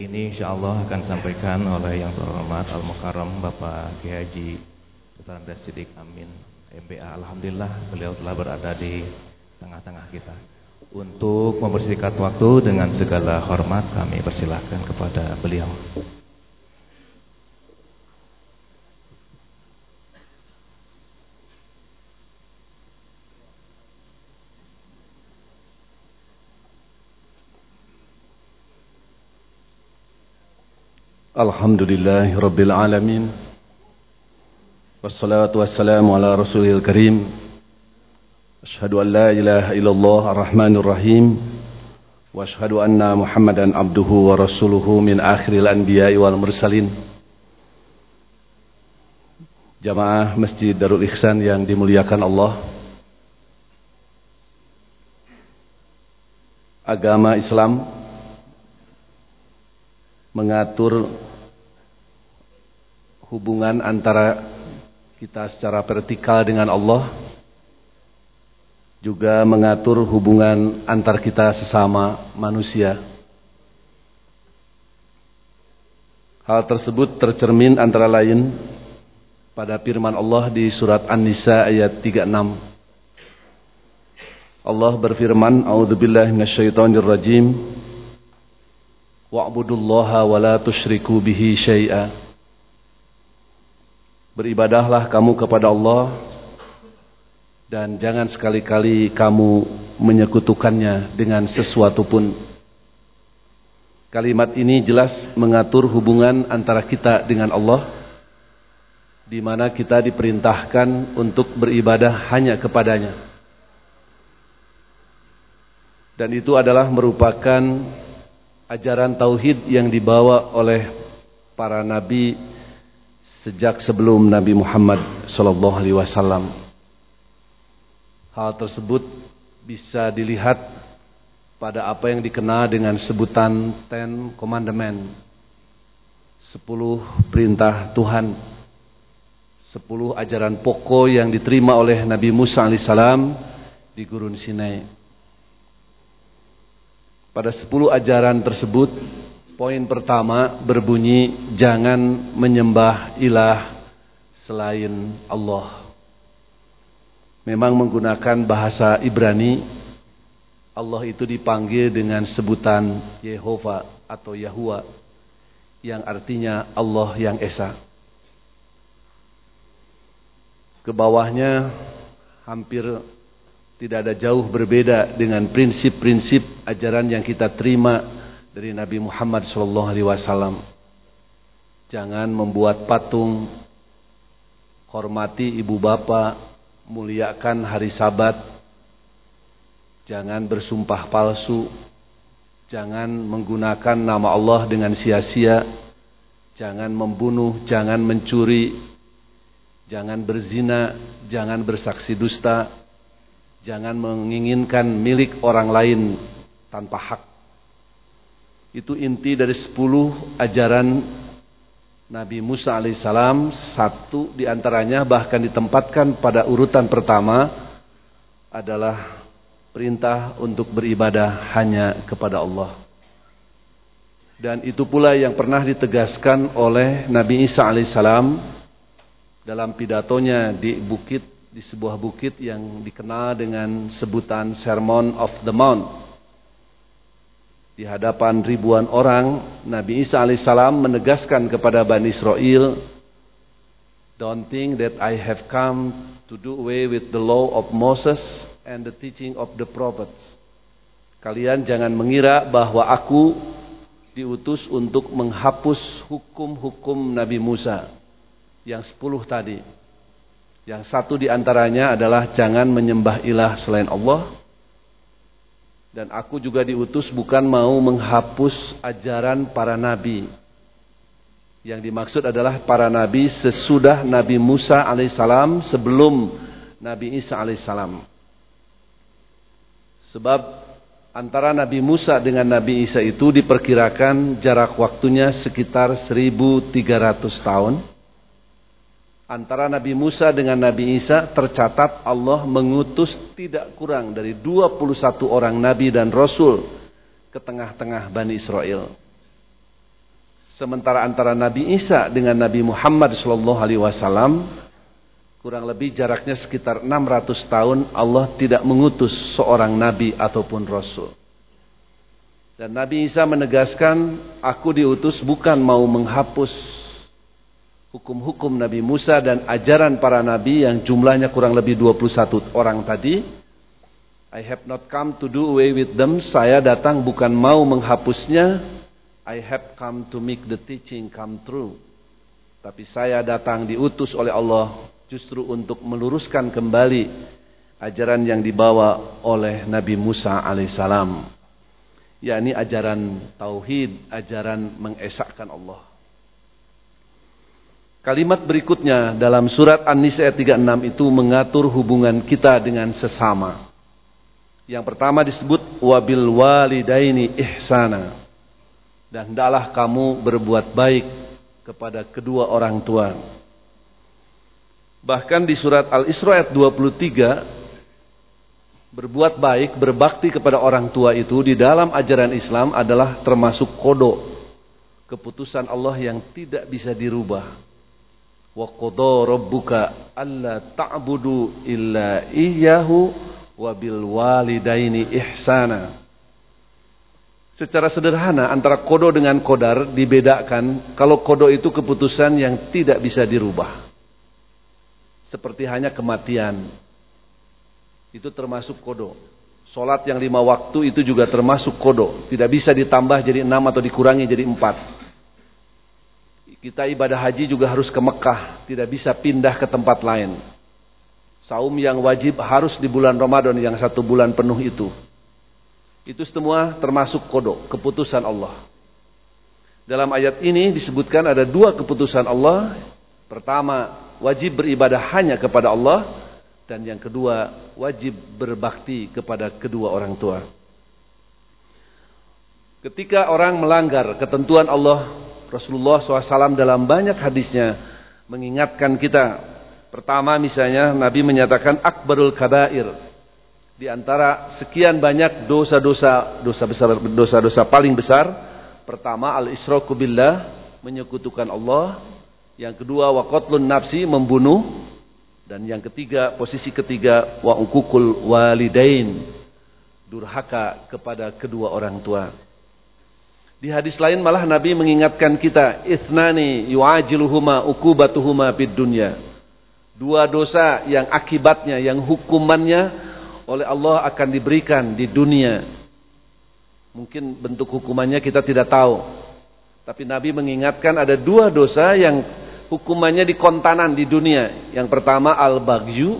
Ini insya Allah akan sampaikan oleh yang terhormat Al-Mukarram Bapak Kiai Haji. Sidik Amin MBA. Alhamdulillah beliau telah berada di tengah-tengah kita. Untuk mempersingkat waktu dengan segala hormat kami persilahkan kepada beliau. Alhamdulillahi Rabbil Alamin. Wassalatu wassalamu ala rasulil karim. Ashadu an la ilaha illallah ar-Rahmanir Rahim. Wa ashadu anna muhammadan abduhu wa rasuluhu min akhiril anbiya'i wal mursalin. Jamaah Masjid Darul Ihsan yang dimuliakan Allah. Agama Islam. Mengatur hubungan antara kita secara vertikal dengan Allah juga mengatur hubungan antar kita sesama manusia. Hal tersebut tercermin antara lain pada firman Allah di surat An-Nisa ayat 36 Allah berfirman A'udzubillahi minasyaitonirrajim. Wa'budullaha wa la tusyriku bihi syai'a. Beribadahlah kamu kepada Allah dan jangan sekali-kali kamu menyekutukannya dengan sesuatu pun. Kalimat ini jelas mengatur hubungan antara kita dengan Allah di mana kita diperintahkan untuk beribadah hanya kepadanya. Dan itu adalah merupakan ajaran tauhid yang dibawa oleh para nabi sejak sebelum Nabi Muhammad wasallam. Hal tersebut bisa dilihat pada apa yang dikenal dengan sebutan Ten Commandment. Sepuluh perintah Tuhan. Sepuluh ajaran pokok yang diterima oleh Nabi Musa alaihissalam di Gurun Sinai. Pada sepuluh ajaran tersebut, poin pertama berbunyi jangan menyembah ilah selain Allah. Memang menggunakan bahasa Ibrani, Allah itu dipanggil dengan sebutan Yehova atau Yahua yang artinya Allah yang Esa. Ke bawahnya hampir tidak ada jauh berbeda dengan prinsip-prinsip ajaran yang kita terima dari Nabi Muhammad SAW. Jangan membuat patung, hormati ibu bapak, muliakan hari sabat, jangan bersumpah palsu, jangan menggunakan nama Allah dengan sia-sia, jangan membunuh, jangan mencuri, jangan berzina, jangan bersaksi dusta, Jangan menginginkan milik orang lain tanpa hak. Itu inti dari sepuluh ajaran Nabi Musa alaihissalam. Satu di antaranya bahkan ditempatkan pada urutan pertama adalah perintah untuk beribadah hanya kepada Allah. Dan itu pula yang pernah ditegaskan oleh Nabi Isa alaihissalam dalam pidatonya di bukit di sebuah bukit yang dikenal dengan sebutan Sermon of the Mount. Di hadapan ribuan orang, Nabi Isa alaihissalam menegaskan kepada Bani Israel, Don't think that I have come to do away with the law of Moses and the teaching of the prophets. Kalian jangan mengira bahwa aku diutus untuk menghapus hukum-hukum Nabi Musa yang sepuluh tadi. Yang satu di antaranya adalah jangan menyembah ilah selain Allah. Dan aku juga diutus bukan mau menghapus ajaran para nabi. Yang dimaksud adalah para nabi sesudah Nabi Musa alaihissalam sebelum Nabi Isa alaihissalam. Sebab antara Nabi Musa dengan Nabi Isa itu diperkirakan jarak waktunya sekitar 1300 tahun antara Nabi Musa dengan Nabi Isa tercatat Allah mengutus tidak kurang dari 21 orang nabi dan rasul ke tengah-tengah Bani Israel. Sementara antara Nabi Isa dengan Nabi Muhammad wasallam kurang lebih jaraknya sekitar 600 tahun Allah tidak mengutus seorang nabi ataupun rasul. Dan Nabi Isa menegaskan, aku diutus bukan mau menghapus hukum-hukum Nabi Musa dan ajaran para nabi yang jumlahnya kurang lebih 21 orang tadi. I have not come to do away with them. Saya datang bukan mau menghapusnya. I have come to make the teaching come true. Tapi saya datang diutus oleh Allah justru untuk meluruskan kembali ajaran yang dibawa oleh Nabi Musa alaihissalam yakni ajaran tauhid, ajaran mengesahkan Allah. Kalimat berikutnya dalam surat An-Nisa ayat 36 itu mengatur hubungan kita dengan sesama. Yang pertama disebut wabil walidaini ihsana. Dan hendaklah kamu berbuat baik kepada kedua orang tua. Bahkan di surat Al-Isra ayat 23 Berbuat baik, berbakti kepada orang tua itu di dalam ajaran Islam adalah termasuk kodok. Keputusan Allah yang tidak bisa dirubah. Wa qada rabbuka alla ta'budu illa iyyahu wa bil walidaini ihsana. Secara sederhana antara kodo dengan kodar dibedakan kalau kodo itu keputusan yang tidak bisa dirubah. Seperti hanya kematian, itu termasuk kodo. Solat yang lima waktu itu juga termasuk kodo. Tidak bisa ditambah jadi enam atau dikurangi jadi empat. Kita ibadah haji juga harus ke Mekah. Tidak bisa pindah ke tempat lain. Saum yang wajib harus di bulan Ramadan yang satu bulan penuh itu. Itu semua termasuk kodo. Keputusan Allah. Dalam ayat ini disebutkan ada dua keputusan Allah. Pertama, wajib beribadah hanya kepada Allah dan yang kedua wajib berbakti kepada kedua orang tua. Ketika orang melanggar ketentuan Allah, Rasulullah SAW dalam banyak hadisnya mengingatkan kita. Pertama misalnya Nabi menyatakan akbarul kabair. Di antara sekian banyak dosa-dosa, dosa besar, dosa-dosa paling besar. Pertama al-israku billah, menyekutukan Allah. Yang kedua waqatlun nafsi, membunuh. Dan yang ketiga, posisi ketiga wa ukukul walidain. Durhaka kepada kedua orang tua. Di hadis lain malah Nabi mengingatkan kita, ithnani yu'ajiluhuma ukubatuhuma bid dunya. Dua dosa yang akibatnya, yang hukumannya oleh Allah akan diberikan di dunia. Mungkin bentuk hukumannya kita tidak tahu. Tapi Nabi mengingatkan ada dua dosa yang hukumannya di kontanan di dunia. Yang pertama al-baghyu,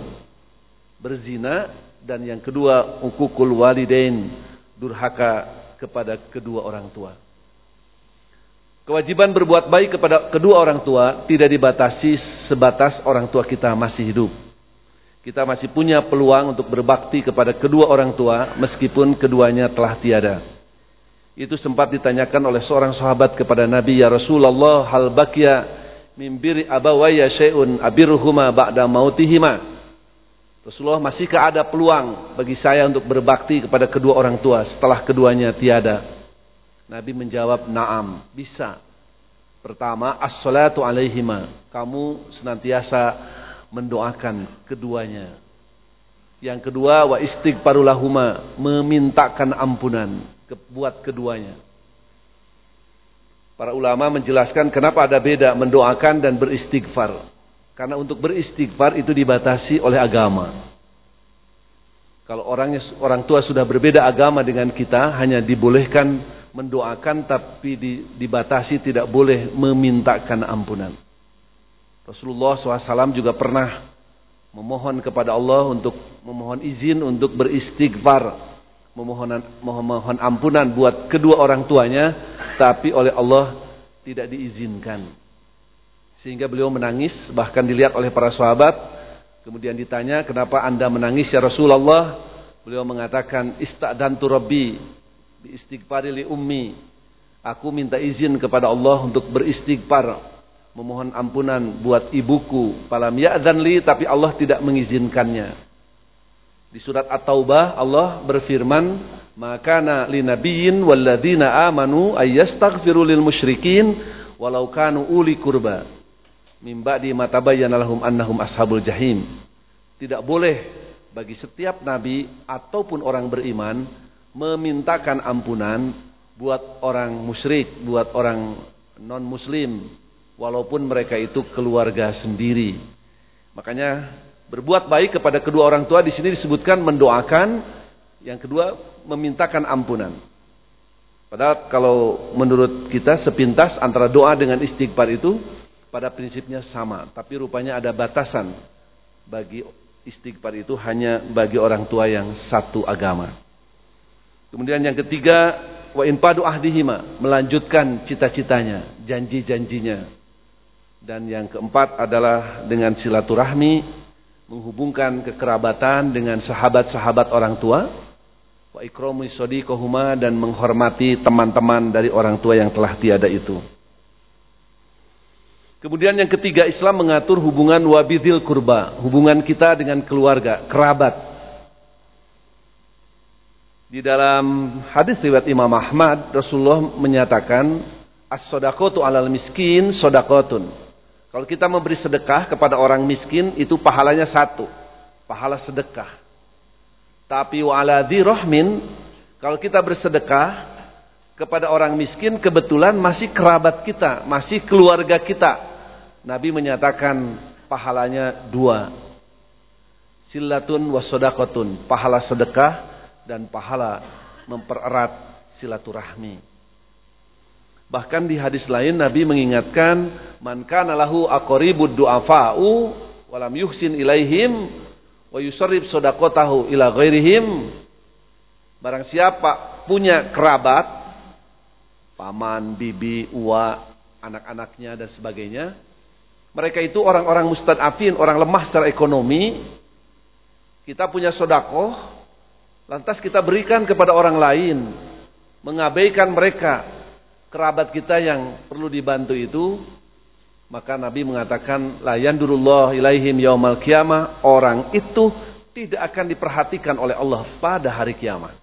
berzina dan yang kedua ukukul walidain, durhaka kepada kedua orang tua. Kewajiban berbuat baik kepada kedua orang tua tidak dibatasi sebatas orang tua kita masih hidup. Kita masih punya peluang untuk berbakti kepada kedua orang tua meskipun keduanya telah tiada. Itu sempat ditanyakan oleh seorang sahabat kepada Nabi ya Rasulullah hal bakia mimbiri abawaya syai'un abiruhuma ba'da mautihima. Rasulullah masihkah ada peluang bagi saya untuk berbakti kepada kedua orang tua setelah keduanya tiada? Nabi menjawab, "Na'am, bisa." Pertama, as-salatu alaihima. Kamu senantiasa mendoakan keduanya. Yang kedua, wa istighfarulahuma, memintakan ampunan buat keduanya. Para ulama menjelaskan kenapa ada beda mendoakan dan beristighfar. Karena untuk beristighfar itu dibatasi oleh agama. Kalau orangnya orang tua sudah berbeda agama dengan kita, hanya dibolehkan mendoakan tapi dibatasi tidak boleh memintakan ampunan. Rasulullah SAW juga pernah memohon kepada Allah untuk memohon izin untuk beristighfar memohon memohon ampunan buat kedua orang tuanya tapi oleh Allah tidak diizinkan. Sehingga beliau menangis bahkan dilihat oleh para sahabat. Kemudian ditanya kenapa anda menangis ya Rasulullah? Beliau mengatakan ista'dantu rabbi bi istighfari li ummi. Aku minta izin kepada Allah untuk beristighfar. Memohon ampunan buat ibuku. Palam ya'dzan li tapi Allah tidak mengizinkannya. Di surat At-Taubah Allah berfirman, "Maka na li nabiyyin walladzina amanu ayyastaghfiru lil musyrikin walau kanu uli kurba mimba di matabayyana lahum annahum ashabul jahim. Tidak boleh bagi setiap nabi ataupun orang beriman memintakan ampunan buat orang musyrik, buat orang non muslim walaupun mereka itu keluarga sendiri. Makanya berbuat baik kepada kedua orang tua di sini disebutkan mendoakan, yang kedua memintakan ampunan. Padahal kalau menurut kita sepintas antara doa dengan istighfar itu pada prinsipnya sama, tapi rupanya ada batasan bagi istighfar itu hanya bagi orang tua yang satu agama. Kemudian yang ketiga, wa in padu ahdihima, melanjutkan cita-citanya, janji-janjinya. Dan yang keempat adalah dengan silaturahmi, menghubungkan kekerabatan dengan sahabat-sahabat orang tua, wa ikramu sadiqahuma dan menghormati teman-teman dari orang tua yang telah tiada itu. Kemudian yang ketiga Islam mengatur hubungan wabidil kurba, hubungan kita dengan keluarga, kerabat. Di dalam hadis riwayat Imam Ahmad, Rasulullah menyatakan as-sadaqatu 'alal miskin sadaqatun. Kalau kita memberi sedekah kepada orang miskin itu pahalanya satu. Pahala sedekah. Tapi wa'ala rohmin. Kalau kita bersedekah kepada orang miskin kebetulan masih kerabat kita. Masih keluarga kita. Nabi menyatakan pahalanya dua. Silatun wasodakotun. Pahala sedekah dan pahala mempererat silaturahmi. Bahkan di hadis lain Nabi mengingatkan man kana lahu aqribud du'afa'u walam yuhsin ilaihim wa yusarrif shadaqatahu ila ghairihim barang siapa punya kerabat paman, bibi, uwa, anak-anaknya dan sebagainya mereka itu orang-orang mustadafin, orang lemah secara ekonomi kita punya sodakoh lantas kita berikan kepada orang lain mengabaikan mereka kerabat kita yang perlu dibantu itu maka Nabi mengatakan la yandurullah ilaihim yaumal qiyamah orang itu tidak akan diperhatikan oleh Allah pada hari kiamat.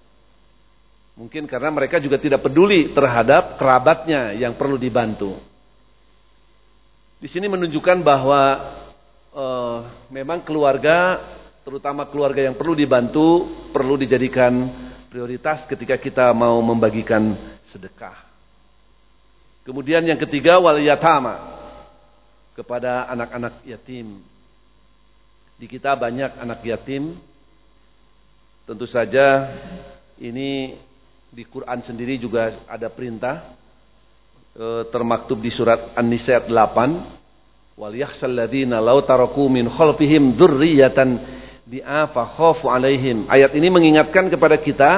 Mungkin karena mereka juga tidak peduli terhadap kerabatnya yang perlu dibantu. Di sini menunjukkan bahwa uh, memang keluarga, terutama keluarga yang perlu dibantu, perlu dijadikan prioritas ketika kita mau membagikan sedekah. Kemudian yang ketiga wal yatama kepada anak-anak yatim. Di kita banyak anak yatim. Tentu saja ini di Quran sendiri juga ada perintah e, termaktub di surat An-Nisa 8 wal yakhsal ladzina law taraku min khalfihim dzurriyyatan di'afa khafu alaihim. Ayat ini mengingatkan kepada kita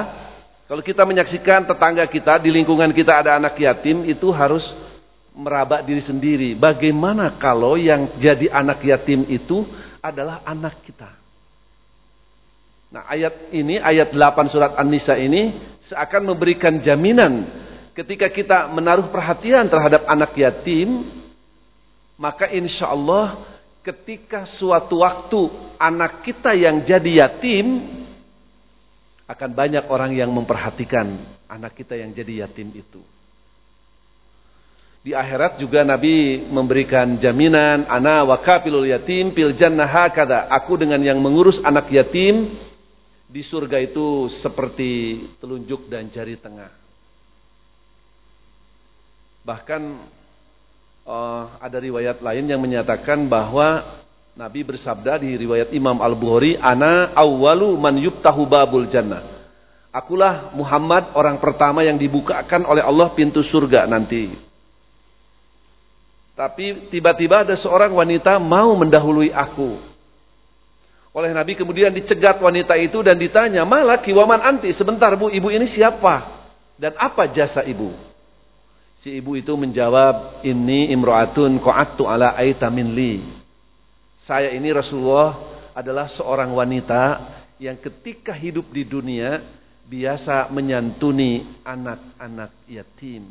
kalau kita menyaksikan tetangga kita di lingkungan kita ada anak yatim itu harus meraba diri sendiri. Bagaimana kalau yang jadi anak yatim itu adalah anak kita? Nah, ayat ini ayat 8 surat An-Nisa ini seakan memberikan jaminan ketika kita menaruh perhatian terhadap anak yatim, maka insya Allah ketika suatu waktu anak kita yang jadi yatim akan banyak orang yang memperhatikan anak kita yang jadi yatim itu. Di akhirat juga Nabi memberikan jaminan ana wa kafilul yatim fil jannah hakada. Aku dengan yang mengurus anak yatim di surga itu seperti telunjuk dan jari tengah. Bahkan uh, ada riwayat lain yang menyatakan bahwa Nabi bersabda di riwayat Imam Al-Bukhari, "Ana awwalu man yubtahu babul jannah." Akulah Muhammad orang pertama yang dibukakan oleh Allah pintu surga nanti. Tapi tiba-tiba ada seorang wanita mau mendahului aku. Oleh Nabi kemudian dicegat wanita itu dan ditanya, "Malaki waman anti?" Sebentar Bu, ibu ini siapa? Dan apa jasa ibu? Si ibu itu menjawab, "Ini imro'atun qa'attu ala aitamin li." Saya ini Rasulullah adalah seorang wanita yang ketika hidup di dunia biasa menyantuni anak-anak yatim.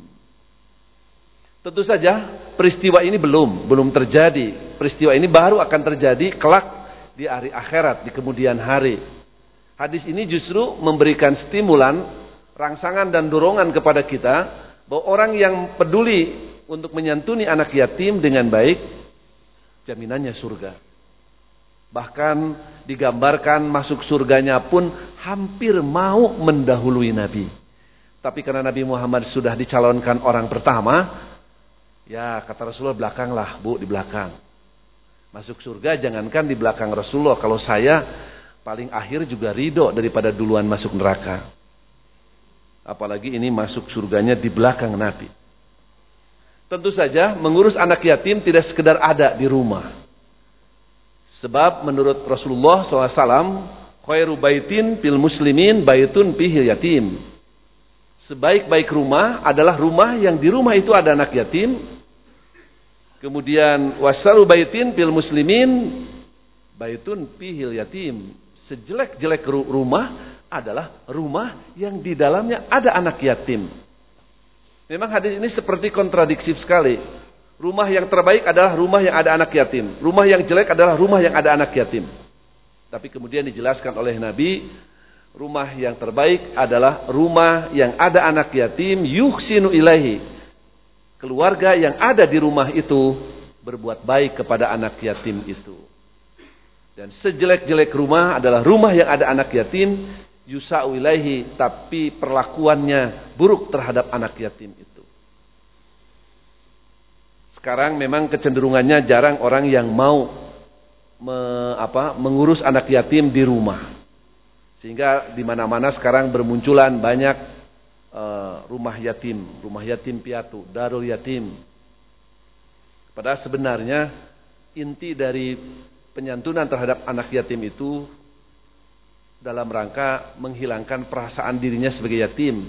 Tentu saja peristiwa ini belum belum terjadi. Peristiwa ini baru akan terjadi kelak di hari akhirat di kemudian hari. Hadis ini justru memberikan stimulan, rangsangan dan dorongan kepada kita bahwa orang yang peduli untuk menyantuni anak yatim dengan baik, jaminannya surga. Bahkan digambarkan masuk surganya pun hampir mau mendahului Nabi. Tapi karena Nabi Muhammad sudah dicalonkan orang pertama, ya kata Rasulullah belakanglah bu di belakang. Masuk surga jangankan di belakang Rasulullah. Kalau saya paling akhir juga ridho daripada duluan masuk neraka. Apalagi ini masuk surganya di belakang Nabi. Tentu saja mengurus anak yatim tidak sekedar ada di rumah. Sebab menurut Rasulullah SAW, khairu baitin fil muslimin baitun pihil yatim. Sebaik-baik rumah adalah rumah yang di rumah itu ada anak yatim. Kemudian wasaru baitin fil muslimin baitun pihil yatim. Sejelek-jelek rumah adalah rumah yang di dalamnya ada anak yatim. Memang hadis ini seperti kontradiksi sekali. Rumah yang terbaik adalah rumah yang ada anak yatim. Rumah yang jelek adalah rumah yang ada anak yatim. Tapi kemudian dijelaskan oleh Nabi, rumah yang terbaik adalah rumah yang ada anak yatim yuhsinu ilahi. Keluarga yang ada di rumah itu berbuat baik kepada anak yatim itu. Dan sejelek-jelek rumah adalah rumah yang ada anak yatim yusa'u ilaihi tapi perlakuannya buruk terhadap anak yatim itu. Sekarang memang kecenderungannya jarang orang yang mau me, apa, mengurus anak yatim di rumah. Sehingga di mana-mana sekarang bermunculan banyak uh, rumah yatim, rumah yatim piatu, darul yatim. Padahal sebenarnya inti dari penyantunan terhadap anak yatim itu dalam rangka menghilangkan perasaan dirinya sebagai yatim.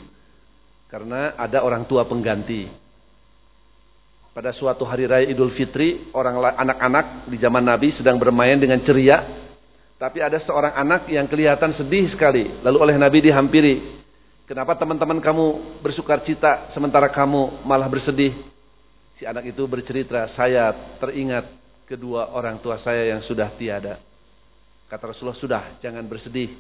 Karena ada orang tua pengganti. Pada suatu hari raya Idul Fitri, orang anak-anak di zaman Nabi sedang bermain dengan ceria. Tapi ada seorang anak yang kelihatan sedih sekali. Lalu oleh Nabi dihampiri. Kenapa teman-teman kamu bersukar cita sementara kamu malah bersedih? Si anak itu bercerita, saya teringat kedua orang tua saya yang sudah tiada. Kata Rasulullah, sudah jangan bersedih.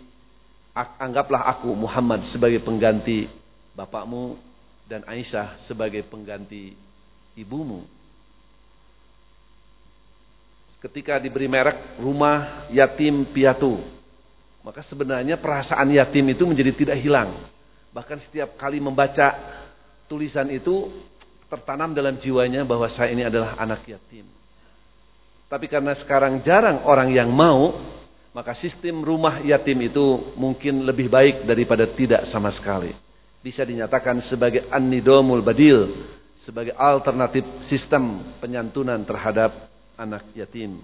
Anggaplah aku Muhammad sebagai pengganti bapakmu dan Aisyah sebagai pengganti ibumu. Ketika diberi merek rumah yatim piatu, maka sebenarnya perasaan yatim itu menjadi tidak hilang. Bahkan setiap kali membaca tulisan itu tertanam dalam jiwanya bahwa saya ini adalah anak yatim. Tapi karena sekarang jarang orang yang mau, maka sistem rumah yatim itu mungkin lebih baik daripada tidak sama sekali. Bisa dinyatakan sebagai an-nidomul badil, sebagai alternatif sistem penyantunan terhadap anak yatim.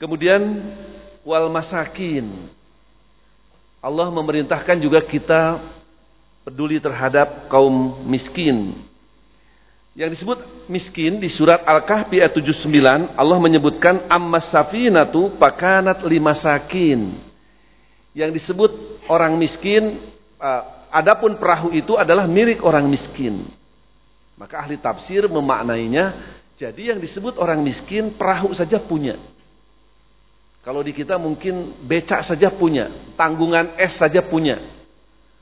Kemudian wal masakin. Allah memerintahkan juga kita peduli terhadap kaum miskin. Yang disebut miskin di surat Al-Kahfi ayat 79 Allah menyebutkan ammas safinatu pakanat limasakin. Yang disebut orang miskin uh, adapun perahu itu adalah milik orang miskin. Maka ahli tafsir memaknainya, jadi yang disebut orang miskin perahu saja punya. Kalau di kita mungkin becak saja punya, tanggungan es saja punya.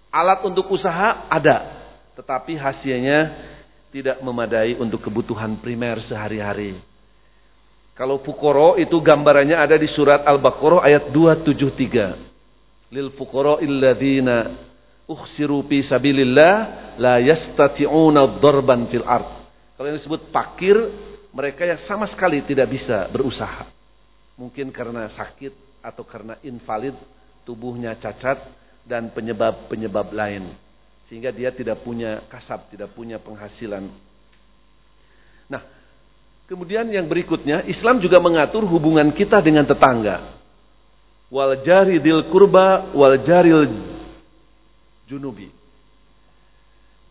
Alat untuk usaha ada, tetapi hasilnya tidak memadai untuk kebutuhan primer sehari-hari. Kalau fukoro itu gambarannya ada di surat Al-Baqarah ayat 273. Lil fukoro illadzina ukhsiru fi sabilillah la yastati'una darban fil ard. Kalau yang disebut fakir, mereka yang sama sekali tidak bisa berusaha. Mungkin karena sakit atau karena invalid, tubuhnya cacat dan penyebab-penyebab lain. Sehingga dia tidak punya kasab, tidak punya penghasilan. Nah, kemudian yang berikutnya, Islam juga mengatur hubungan kita dengan tetangga. Wal jaridil kurba wal jaril junubi.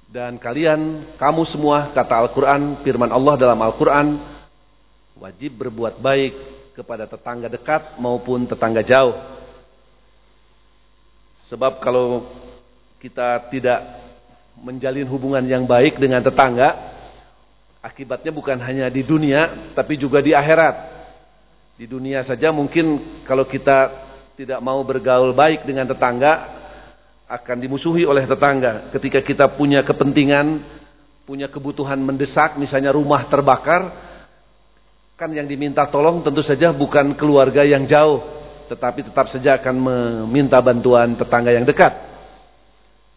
Dan kalian, kamu semua, kata Al-Quran, firman Allah dalam Al-Quran, wajib berbuat baik kepada tetangga dekat maupun tetangga jauh. Sebab kalau kita tidak menjalin hubungan yang baik dengan tetangga, akibatnya bukan hanya di dunia, tapi juga di akhirat. Di dunia saja mungkin kalau kita tidak mau bergaul baik dengan tetangga, akan dimusuhi oleh tetangga. Ketika kita punya kepentingan punya kebutuhan mendesak, misalnya rumah terbakar, kan yang diminta tolong tentu saja bukan keluarga yang jauh, tetapi tetap saja akan meminta bantuan tetangga yang dekat.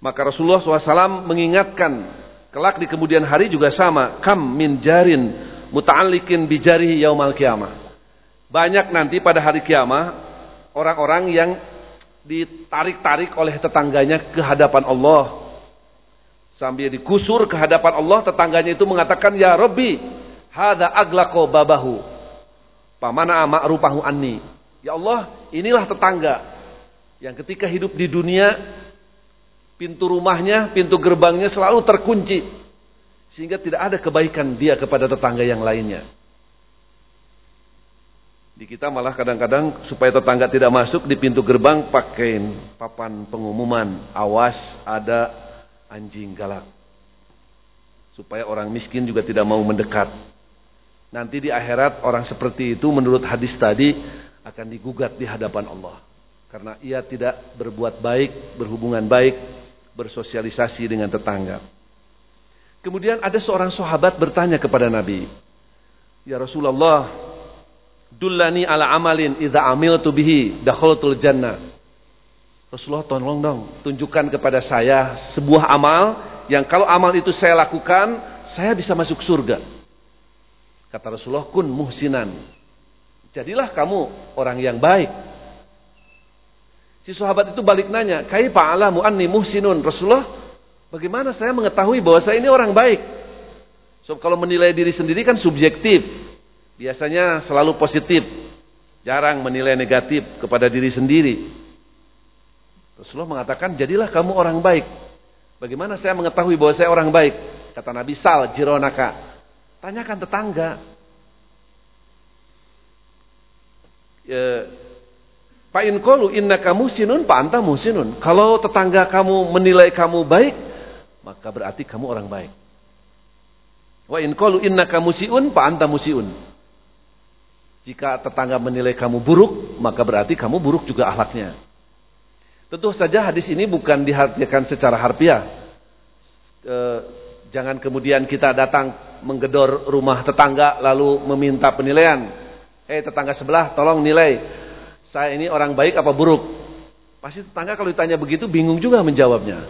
Maka Rasulullah SAW mengingatkan, kelak di kemudian hari juga sama, kam min jarin muta'allikin bijarihi yaumal kiamah. Banyak nanti pada hari kiamah, orang-orang yang ditarik-tarik oleh tetangganya ke hadapan Allah Sambil dikusur ke hadapan Allah, tetangganya itu mengatakan, Ya Rabbi, hada aglako babahu. Pamana ma'rupahu anni. Ya Allah, inilah tetangga. Yang ketika hidup di dunia, pintu rumahnya, pintu gerbangnya selalu terkunci. Sehingga tidak ada kebaikan dia kepada tetangga yang lainnya. Di kita malah kadang-kadang supaya tetangga tidak masuk di pintu gerbang pakai papan pengumuman. Awas ada anjing galak. Supaya orang miskin juga tidak mau mendekat. Nanti di akhirat orang seperti itu menurut hadis tadi akan digugat di hadapan Allah. Karena ia tidak berbuat baik, berhubungan baik, bersosialisasi dengan tetangga. Kemudian ada seorang sahabat bertanya kepada Nabi. Ya Rasulullah, dullani ala amalin idza amiltu bihi dakhaltul jannah. Rasulullah tolong dong, tunjukkan kepada saya sebuah amal yang kalau amal itu saya lakukan, saya bisa masuk surga. Kata Rasulullah, kun muhsinan. Jadilah kamu orang yang baik. Si sahabat itu balik nanya, Kaifa alamu anni muhsinun? Rasulullah, bagaimana saya mengetahui bahwa saya ini orang baik? So, kalau menilai diri sendiri kan subjektif. Biasanya selalu positif. Jarang menilai negatif kepada diri sendiri. Rasulullah mengatakan, jadilah kamu orang baik. Bagaimana saya mengetahui bahwa saya orang baik? Kata Nabi Sal, Jironaka. Tanyakan tetangga. Ya, Pak Inkolu inna kamu sinun, Pak Anta musinun. Kalau tetangga kamu menilai kamu baik, maka berarti kamu orang baik. Wa inkolu inna kamu siun, Pak Anta musiun. Jika tetangga menilai kamu buruk, maka berarti kamu buruk juga akhlaknya. Tentu saja hadis ini bukan diartikan secara harfiah. E, jangan kemudian kita datang menggedor rumah tetangga lalu meminta penilaian. Hei tetangga sebelah tolong nilai. Saya ini orang baik apa buruk? Pasti tetangga kalau ditanya begitu bingung juga menjawabnya.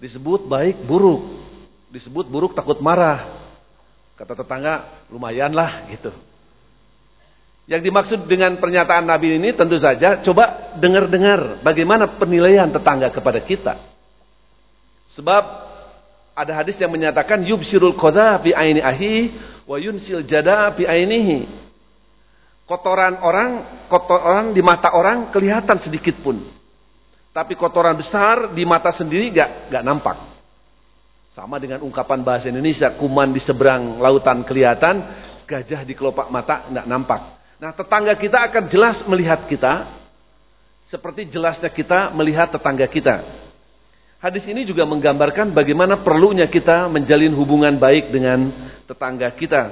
Disebut baik buruk. Disebut buruk takut marah. Kata tetangga lumayanlah gitu. Yang dimaksud dengan pernyataan Nabi ini tentu saja coba dengar-dengar bagaimana penilaian tetangga kepada kita. Sebab ada hadis yang menyatakan yubsirul qadha fi aini ahi wa yunsil jada fi ainihi. Kotoran orang, kotoran di mata orang kelihatan sedikit pun. Tapi kotoran besar di mata sendiri gak, gak nampak. Sama dengan ungkapan bahasa Indonesia, kuman di seberang lautan kelihatan, gajah di kelopak mata gak nampak. Nah tetangga kita akan jelas melihat kita seperti jelasnya kita melihat tetangga kita. Hadis ini juga menggambarkan bagaimana perlunya kita menjalin hubungan baik dengan tetangga kita.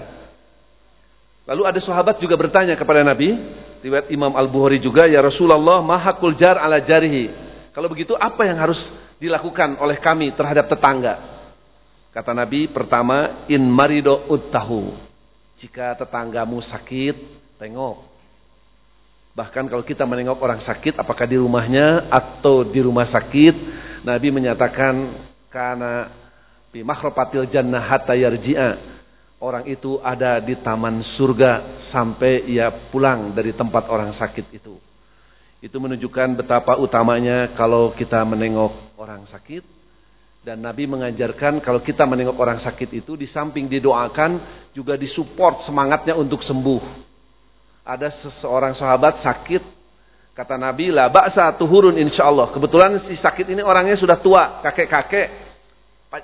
Lalu ada sahabat juga bertanya kepada Nabi, riwayat Imam Al-Bukhari juga, "Ya Rasulullah, mahakul jar ala jarihi." Kalau begitu apa yang harus dilakukan oleh kami terhadap tetangga? Kata Nabi, pertama, in marido uttahu. Jika tetanggamu sakit, Tengok. Bahkan kalau kita menengok orang sakit, apakah di rumahnya atau di rumah sakit, Nabi menyatakan karena bi makhrapatil jannah hatta yarji'a. Orang itu ada di taman surga sampai ia pulang dari tempat orang sakit itu. Itu menunjukkan betapa utamanya kalau kita menengok orang sakit. Dan Nabi mengajarkan kalau kita menengok orang sakit itu di samping didoakan juga disupport semangatnya untuk sembuh. Ada seseorang sahabat sakit kata Nabi lah baksa tuhurun insya Allah kebetulan si sakit ini orangnya sudah tua kakek-kakek.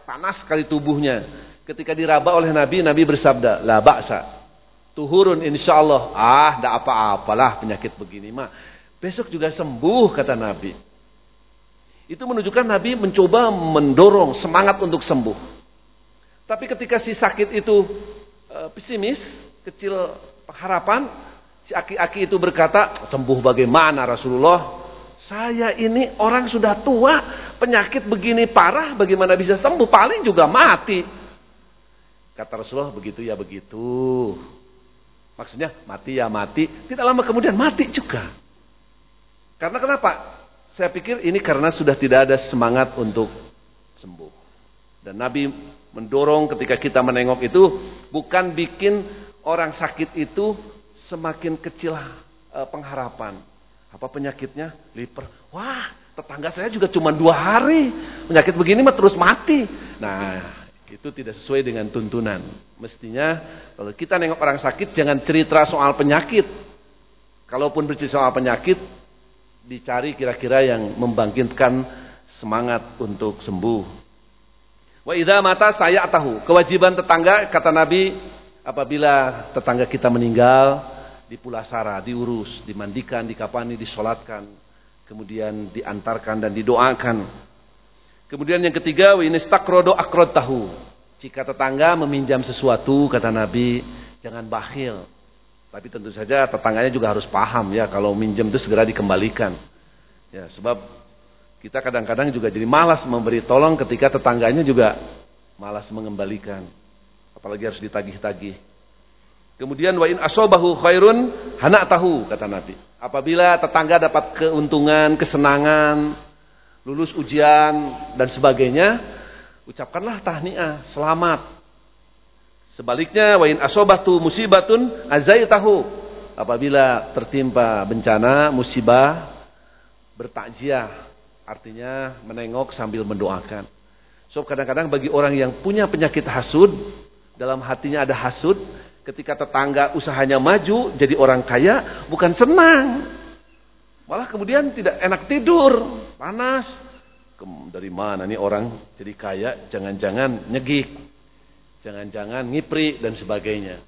Panas sekali tubuhnya ketika diraba oleh Nabi Nabi bersabda lah baksa tuhurun insya Allah ah tidak apa-apalah penyakit begini mah besok juga sembuh kata Nabi itu menunjukkan Nabi mencoba mendorong semangat untuk sembuh tapi ketika si sakit itu uh, pesimis kecil harapan Si aki-aki itu berkata, sembuh bagaimana Rasulullah? Saya ini orang sudah tua, penyakit begini parah, bagaimana bisa sembuh? Paling juga mati. Kata Rasulullah begitu ya begitu. Maksudnya mati ya mati. Tidak lama kemudian mati juga. Karena kenapa? Saya pikir ini karena sudah tidak ada semangat untuk sembuh. Dan Nabi mendorong ketika kita menengok itu bukan bikin orang sakit itu semakin kecil uh, pengharapan. Apa penyakitnya? Liper. Wah, tetangga saya juga cuma dua hari. Penyakit begini mah terus mati. Nah, itu tidak sesuai dengan tuntunan. Mestinya kalau kita nengok orang sakit jangan cerita soal penyakit. Kalaupun bercerita soal penyakit, dicari kira-kira yang membangkitkan semangat untuk sembuh. Wa idza mata saya tahu. Kewajiban tetangga kata Nabi apabila tetangga kita meninggal dipulasara, diurus, dimandikan, dikapani, disolatkan, kemudian diantarkan dan didoakan. Kemudian yang ketiga, wa inistakrodo akrod tahu. Jika tetangga meminjam sesuatu, kata Nabi, jangan bakhil. Tapi tentu saja tetangganya juga harus paham ya, kalau minjem itu segera dikembalikan. Ya, sebab kita kadang-kadang juga jadi malas memberi tolong ketika tetangganya juga malas mengembalikan. Apalagi harus ditagih-tagih. Kemudian wa in asobahu khairun hana tahu kata Nabi. Apabila tetangga dapat keuntungan, kesenangan, lulus ujian dan sebagainya, ucapkanlah tahniah, selamat. Sebaliknya, wa in asobatu musibatun tahu Apabila tertimpa bencana, musibah, bertakziah, artinya menengok sambil mendoakan. So kadang-kadang bagi orang yang punya penyakit hasud, dalam hatinya ada hasud, ketika tetangga usahanya maju, jadi orang kaya, bukan senang. Malah kemudian tidak enak tidur, panas. Dari mana nih orang jadi kaya, jangan-jangan nyegik. Jangan-jangan ngipri dan sebagainya.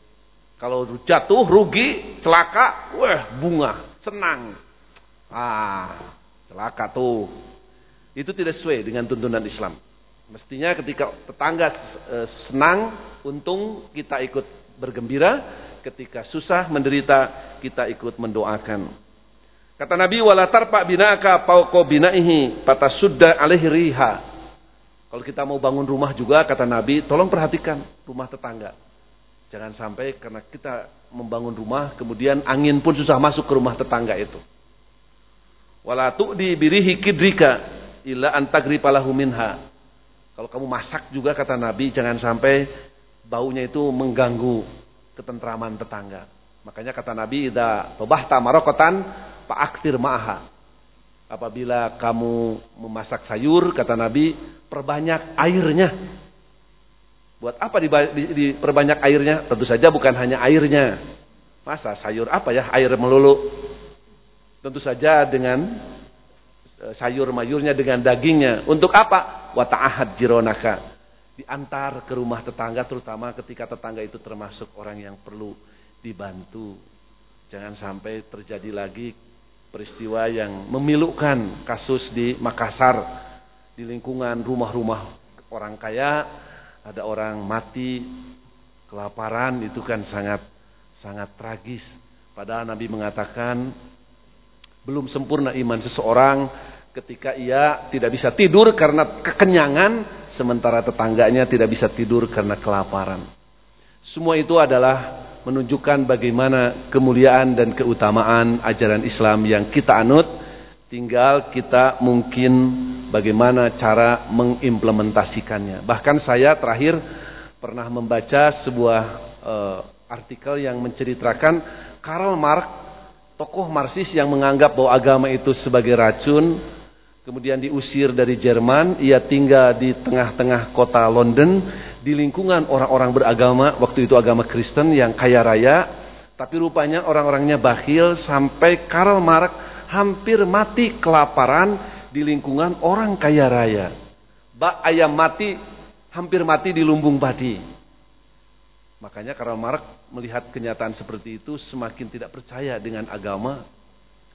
Kalau jatuh, rugi, celaka, wah bunga, senang. Ah, celaka tuh. Itu tidak sesuai dengan tuntunan Islam. Mestinya ketika tetangga eh, senang, untung kita ikut bergembira. Ketika susah, menderita, kita ikut mendoakan. Kata Nabi wala tarfa binaka fauqa binaihi fatasudda alaihi riha. Kalau kita mau bangun rumah juga kata Nabi, tolong perhatikan rumah tetangga. Jangan sampai karena kita membangun rumah kemudian angin pun susah masuk ke rumah tetangga itu. Wala tu'di birihi kidrika illa antagri palahu minha. Kalau kamu masak juga kata Nabi jangan sampai baunya itu mengganggu ketentraman tetangga. Makanya kata Nabi, "Idza tabahta marokotan fa'aktir ma'aha." Apabila kamu memasak sayur, kata Nabi, perbanyak airnya. Buat apa diperbanyak airnya? Tentu saja bukan hanya airnya. Masa sayur apa ya? Air melulu. Tentu saja dengan e, sayur mayurnya dengan dagingnya. Untuk apa? Wa ta'ahad jironaka. Diantar ke rumah tetangga terutama ketika tetangga itu termasuk orang yang perlu dibantu. Jangan sampai terjadi lagi peristiwa yang memilukan kasus di Makassar. Di lingkungan rumah-rumah orang kaya, ada orang mati kelaparan, itu kan sangat sangat tragis. Padahal Nabi mengatakan, belum sempurna iman seseorang ketika ia tidak bisa tidur karena kekenyangan, sementara tetangganya tidak bisa tidur karena kelaparan. Semua itu adalah menunjukkan bagaimana kemuliaan dan keutamaan ajaran Islam yang kita anut. Tinggal kita mungkin bagaimana cara mengimplementasikannya. Bahkan saya terakhir pernah membaca sebuah uh, artikel yang menceritakan Karl Marx, tokoh Marxis yang menganggap bahwa agama itu sebagai racun, kemudian diusir dari Jerman, ia tinggal di tengah-tengah kota London di lingkungan orang-orang beragama, waktu itu agama Kristen yang kaya raya, tapi rupanya orang-orangnya bakhil sampai Karl Marx hampir mati kelaparan di lingkungan orang kaya raya. Bak ayam mati, hampir mati di lumbung padi. Makanya Karl Marx melihat kenyataan seperti itu semakin tidak percaya dengan agama.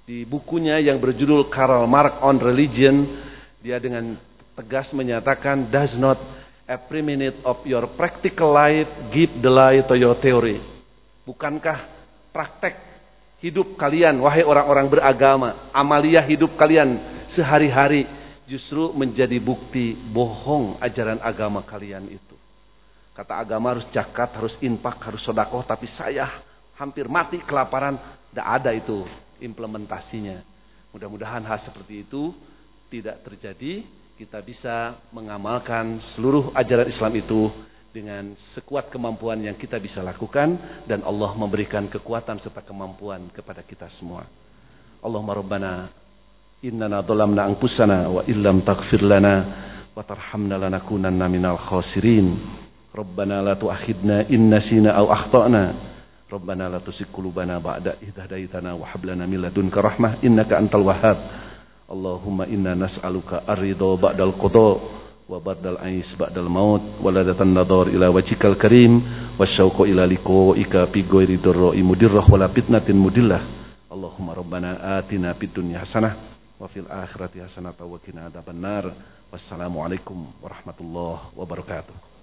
Di bukunya yang berjudul Karl Marx on Religion, dia dengan tegas menyatakan does not Every minute of your practical life give the lie to your theory. Bukankah praktek hidup kalian, wahai orang-orang beragama, amalia hidup kalian sehari-hari justru menjadi bukti bohong ajaran agama kalian itu. Kata agama harus jakat, harus infak, harus sodakoh. Tapi saya hampir mati kelaparan. Tidak ada itu implementasinya. Mudah-mudahan hal seperti itu tidak terjadi. Kita bisa mengamalkan seluruh ajaran Islam itu dengan sekuat kemampuan yang kita bisa lakukan dan Allah memberikan kekuatan serta kemampuan kepada kita semua. Allahumma rabbana innana dhalamna anfusana wa illam taghfir lana wa tarhamna lanakunanna minal khasirin. Rabbana la tu'akhidna in nasina aw akhtana. Rabbana la tuzigh qulubana ba'da idh hadaitana wa hab lana min ladunka rahmah innaka antal wahhab. Allahumma inna nas'aluka ar-ridha ba'dal qada wa bardal ais ba'dal maut waladatan nadhar ila wajhikal karim wasyauqu ila liqa'ika fi ghairi darra'i mudirrah wala fitnatin mudillah. Allahumma rabbana atina fid dunya hasanah wa fil akhirati hasanah wa qina adzabannar wassalamu alaikum warahmatullahi wabarakatuh